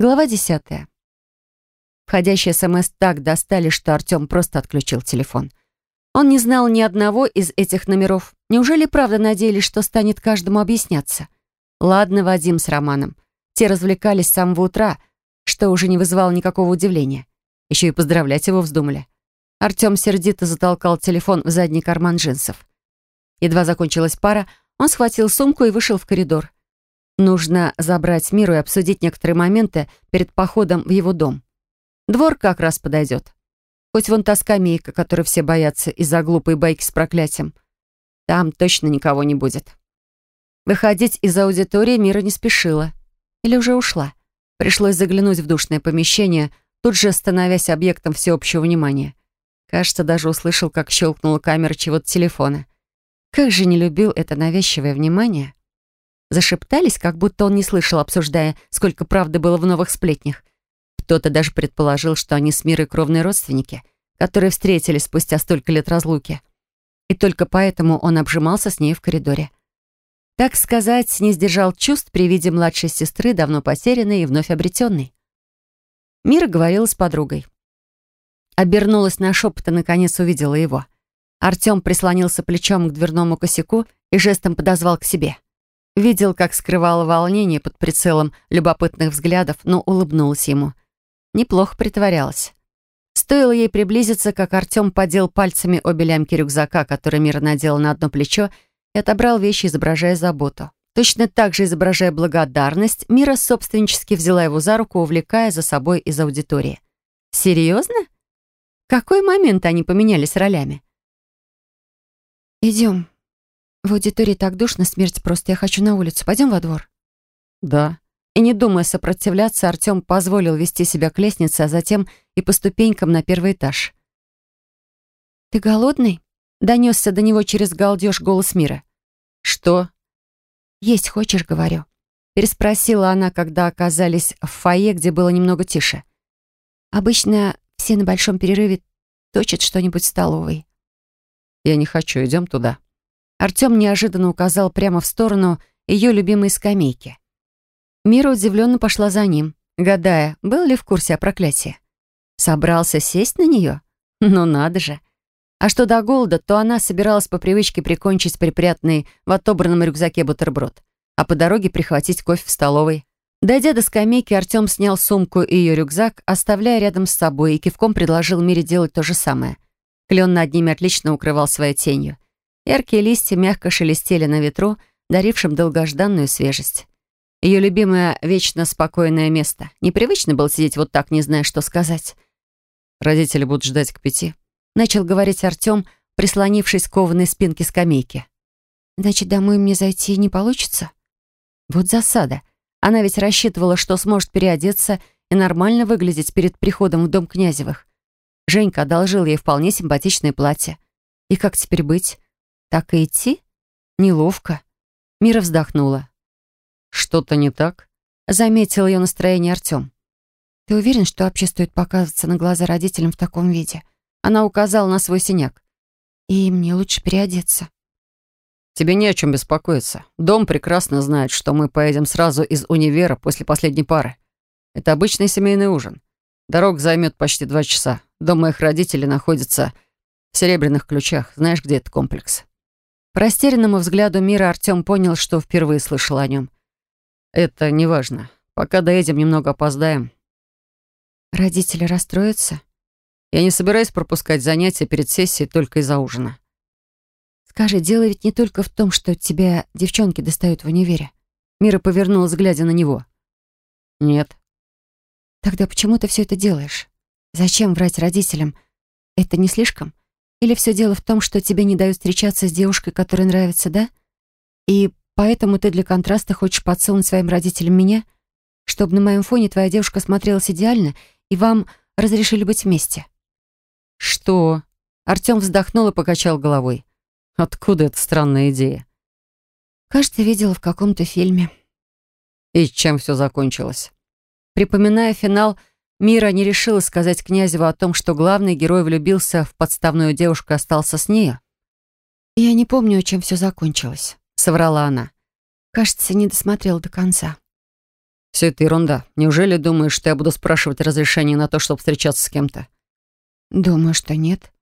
Глава десятая. Входящие СМС так достали, что Артем просто отключил телефон. Он не знал ни одного из этих номеров. Неужели правда надеялись, что станет каждому объясняться? Ладно, Вадим с Романом. Те развлекались с самого утра, что уже не вызывало никакого удивления. Еще и поздравлять его вздумали. Артем сердито затолкал телефон в задний карман джинсов. Едва закончилась пара, он схватил сумку и вышел в коридор. Нужно забрать Миру и обсудить некоторые моменты перед походом в его дом. Двор как раз подойдет. Хоть вон та скамейка, которой все боятся из-за глупой байки с проклятием. Там точно никого не будет. Выходить из аудитории Мира не спешила. Или уже ушла. Пришлось заглянуть в душное помещение, тут же становясь объектом всеобщего внимания. Кажется, даже услышал, как щелкнула камера чего-то телефона. Как же не любил это навязчивое внимание. Зашептались, как будто он не слышал, обсуждая, сколько правды было в новых сплетнях. Кто-то даже предположил, что они с Мирой кровные родственники, которые встретились спустя столько лет разлуки. И только поэтому он обжимался с ней в коридоре. Так сказать, не сдержал чувств при виде младшей сестры, давно потерянной и вновь обретенной. Мира говорила с подругой. Обернулась на шепот и, наконец, увидела его. Артем прислонился плечом к дверному косяку и жестом подозвал к себе. Видел, как скрывало волнение под прицелом любопытных взглядов, но улыбнулась ему — неплохо притворялась. Стоило ей приблизиться, как Артем подел пальцами обе лямки рюкзака, который Мира надела на одно плечо, и отобрал вещи, изображая заботу. Точно так же, изображая благодарность, Мира собственнически взяла его за руку, увлекая за собой из аудитории. «Серьезно? В какой момент они поменялись ролями?» «Идем. В аудитории так душно, смерть просто. Я хочу на улицу. Пойдем во двор?» «Да», и не думая сопротивляться, Артем позволил вести себя к лестнице, а затем и по ступенькам на первый этаж. «Ты голодный?» — донесся до него через галдеж голос мира. «Что?» «Есть хочешь, говорю?» — переспросила она, когда оказались в фойе, где было немного тише. «Обычно все на большом перерыве точат что-нибудь в столовой». «Я не хочу, идем туда». Артем неожиданно указал прямо в сторону ее любимой скамейки. Мира удивленно пошла за ним, гадая, был ли в курсе о проклятии. Собрался сесть на нее? Ну надо же. А что до голода, то она собиралась по привычке прикончить припрятанный в отобранном рюкзаке бутерброд, а по дороге прихватить кофе в столовой. Дойдя до скамейки, Артем снял сумку и ее рюкзак, оставляя рядом с собой, и кивком предложил Мире делать то же самое. Клен над ними отлично укрывал своей тенью. Яркие листья мягко шелестели на ветру, дарившим долгожданную свежесть. Ее любимое вечно спокойное место. Непривычно было сидеть вот так, не зная, что сказать. «Родители будут ждать к пяти», — начал говорить Артем, прислонившись к кованой спинке скамейки. «Значит, домой мне зайти не получится?» Вот засада. Она ведь рассчитывала, что сможет переодеться и нормально выглядеть перед приходом в дом Князевых. Женька одолжил ей вполне симпатичное платье. И как теперь быть? Так и идти? Неловко. Мира вздохнула. «Что-то не так?» — заметил ее настроение Артем. «Ты уверен, что вообще стоит показываться на глаза родителям в таком виде?» Она указала на свой синяк. «И мне лучше переодеться». «Тебе не о чем беспокоиться. Дом прекрасно знает, что мы поедем сразу из универа после последней пары. Это обычный семейный ужин. Дорога займет почти два часа. Дом моих родителей находится в Серебряных ключах. Знаешь, где этот комплекс?» По растерянному взгляду мира Артем понял, что впервые слышал о нем. «Это не важно. Пока доедем, немного опоздаем». «Родители расстроятся?» «Я не собираюсь пропускать занятия перед сессией только из-за ужина». «Скажи, дело ведь не только в том, что тебя девчонки достают в универе». Мира повернулась, глядя на него. «Нет». «Тогда почему ты все это делаешь? Зачем врать родителям? Это не слишком? Или все дело в том, что тебе не дают встречаться с девушкой, которая нравится, да? И Поэтому ты для контраста хочешь подсунуть своим родителям меня, чтобы на моем фоне твоя девушка смотрелась идеально, и вам разрешили быть вместе». «Что?» Артем вздохнул и покачал головой. «Откуда эта странная идея?» «Кажется, видела в каком-то фильме». «И чем все закончилось?» Припоминая финал, Мира не решила сказать Князеву о том, что главный герой влюбился в подставную девушку и остался с нею. «Я не помню, чем все закончилось». — соврала она. «Кажется, не досмотрела до конца». Все это ерунда. Неужели думаешь, что я буду спрашивать разрешение на то, чтобы встречаться с кем-то? Думаю, что нет.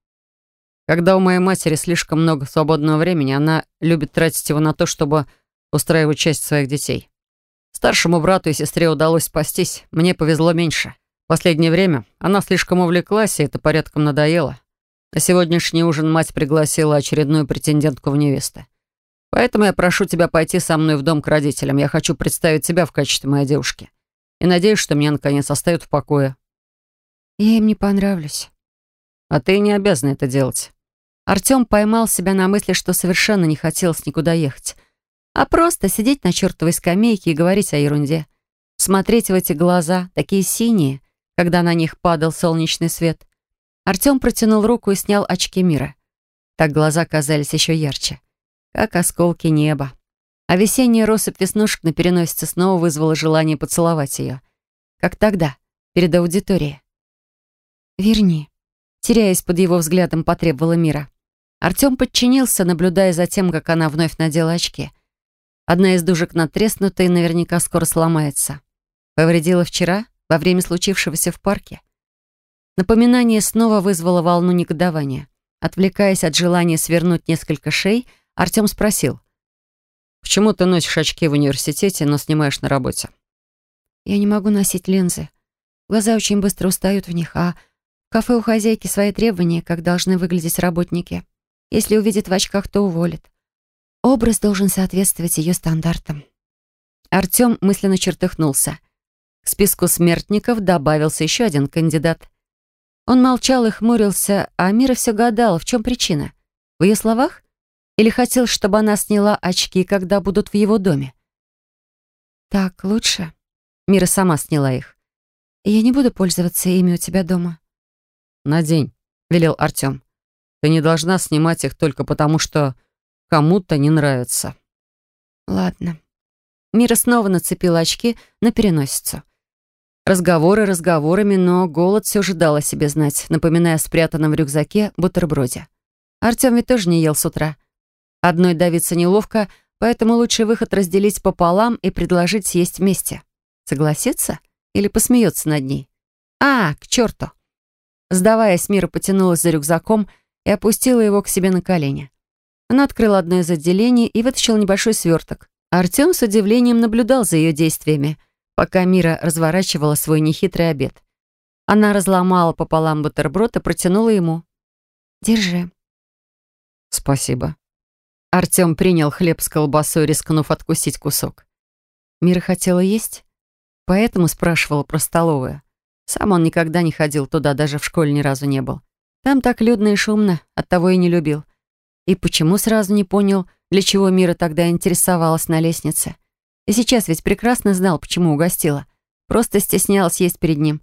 Когда у моей матери слишком много свободного времени, она любит тратить его на то, чтобы устраивать часть своих детей. Старшему брату и сестре удалось спастись, мне повезло меньше. В последнее время она слишком увлеклась, и это порядком надоело. На сегодняшний ужин мать пригласила очередную претендентку в невесты. Поэтому я прошу тебя пойти со мной в дом к родителям. Я хочу представить тебя в качестве моей девушки. И надеюсь, что меня, наконец, оставят в покое. Я им не понравлюсь. А ты не обязана это делать. Артём поймал себя на мысли, что совершенно не хотелось никуда ехать, а просто сидеть на чертовой скамейке и говорить о ерунде. Смотреть в эти глаза, такие синие, когда на них падал солнечный свет. Артём протянул руку и снял очки мира. Так глаза казались еще ярче как осколки неба. А весенняя россыпь веснушек на переносице снова вызвала желание поцеловать ее. Как тогда, перед аудиторией. «Верни», — теряясь под его взглядом, потребовала Мира. Артем подчинился, наблюдая за тем, как она вновь надела очки. Одна из дужек натреснута и наверняка скоро сломается. Повредила вчера, во время случившегося в парке. Напоминание снова вызвало волну негодования. Отвлекаясь от желания свернуть несколько шей, — Артем спросил. «Почему ты носишь очки в университете, но снимаешь на работе?» «Я не могу носить линзы. Глаза очень быстро устают в них, а в кафе у хозяйки свои требования, как должны выглядеть работники. Если увидит в очках, то уволит. Образ должен соответствовать ее стандартам». Артем мысленно чертыхнулся. К списку смертников добавился еще один кандидат. Он молчал и хмурился, а Мира все гадал, в чем причина. В ее словах? Или хотел, чтобы она сняла очки, когда будут в его доме? «Так лучше?» Мира сама сняла их. «Я не буду пользоваться ими у тебя дома». «Надень», — велел Артем. «Ты не должна снимать их только потому, что кому-то не нравится». «Ладно». Мира снова нацепила очки на переносицу. Разговоры разговорами, но голод все же дал о себе знать, напоминая о спрятанном в рюкзаке бутерброде. Артем ведь тоже не ел с утра. Одной давиться неловко, поэтому лучший выход разделить пополам и предложить съесть вместе. Согласится? Или посмеется над ней? А, к черту! Сдаваясь, Мира потянулась за рюкзаком и опустила его к себе на колени. Она открыла одно из отделений и вытащила небольшой сверток. Артем с удивлением наблюдал за ее действиями, пока Мира разворачивала свой нехитрый обед. Она разломала пополам бутерброд и протянула ему. «Держи». «Спасибо». Артем принял хлеб с колбасой, рискнув откусить кусок. Мира хотела есть, поэтому спрашивала про столовую. Сам он никогда не ходил туда, даже в школе ни разу не был. Там так людно и шумно, оттого и не любил. И почему сразу не понял, для чего Мира тогда интересовалась на лестнице? И сейчас ведь прекрасно знал, почему угостила. Просто стеснялась есть перед ним.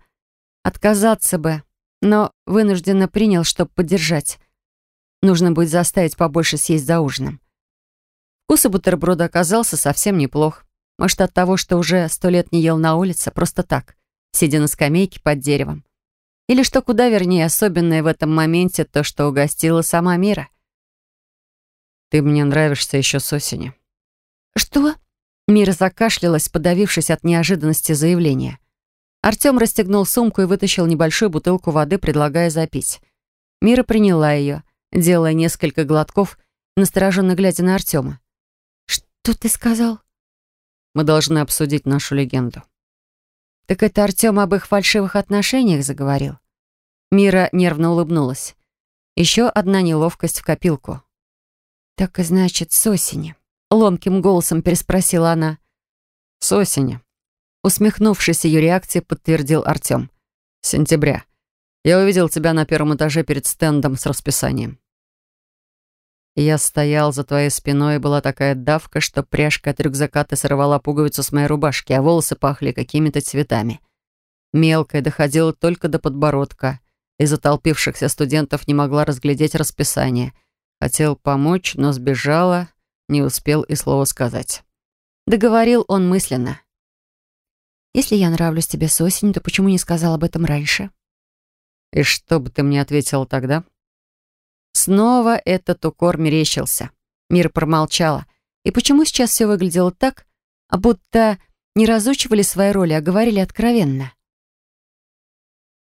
Отказаться бы, но вынужденно принял, чтобы поддержать. Нужно будет заставить побольше съесть за ужином. Вкус бутерброда оказался совсем неплох. Может, от того, что уже сто лет не ел на улице, просто так, сидя на скамейке под деревом. Или что куда вернее особенное в этом моменте то, что угостила сама Мира. «Ты мне нравишься еще с осени». «Что?» Мира закашлялась, подавившись от неожиданности заявления. Артем расстегнул сумку и вытащил небольшую бутылку воды, предлагая запить. Мира приняла ее делая несколько глотков, настороженно глядя на Артема. «Что ты сказал?» «Мы должны обсудить нашу легенду». «Так это Артем об их фальшивых отношениях заговорил?» Мира нервно улыбнулась. Еще одна неловкость в копилку. «Так и значит, с осени», — ломким голосом переспросила она. «С осени», — усмехнувшись ее реакции, подтвердил Артем. «Сентября. Я увидел тебя на первом этаже перед стендом с расписанием. Я стоял за твоей спиной, и была такая давка, что пряжка от рюкзака ты сорвала пуговицу с моей рубашки, а волосы пахли какими-то цветами. Мелкая доходила только до подбородка. Из затолпившихся студентов не могла разглядеть расписание. Хотел помочь, но сбежала, не успел и слова сказать. Договорил он мысленно. «Если я нравлюсь тебе с осени, то почему не сказал об этом раньше?» «И что бы ты мне ответила тогда?» Снова этот укор мерещился. Мир промолчала. И почему сейчас все выглядело так, а будто не разучивали свои роли, а говорили откровенно.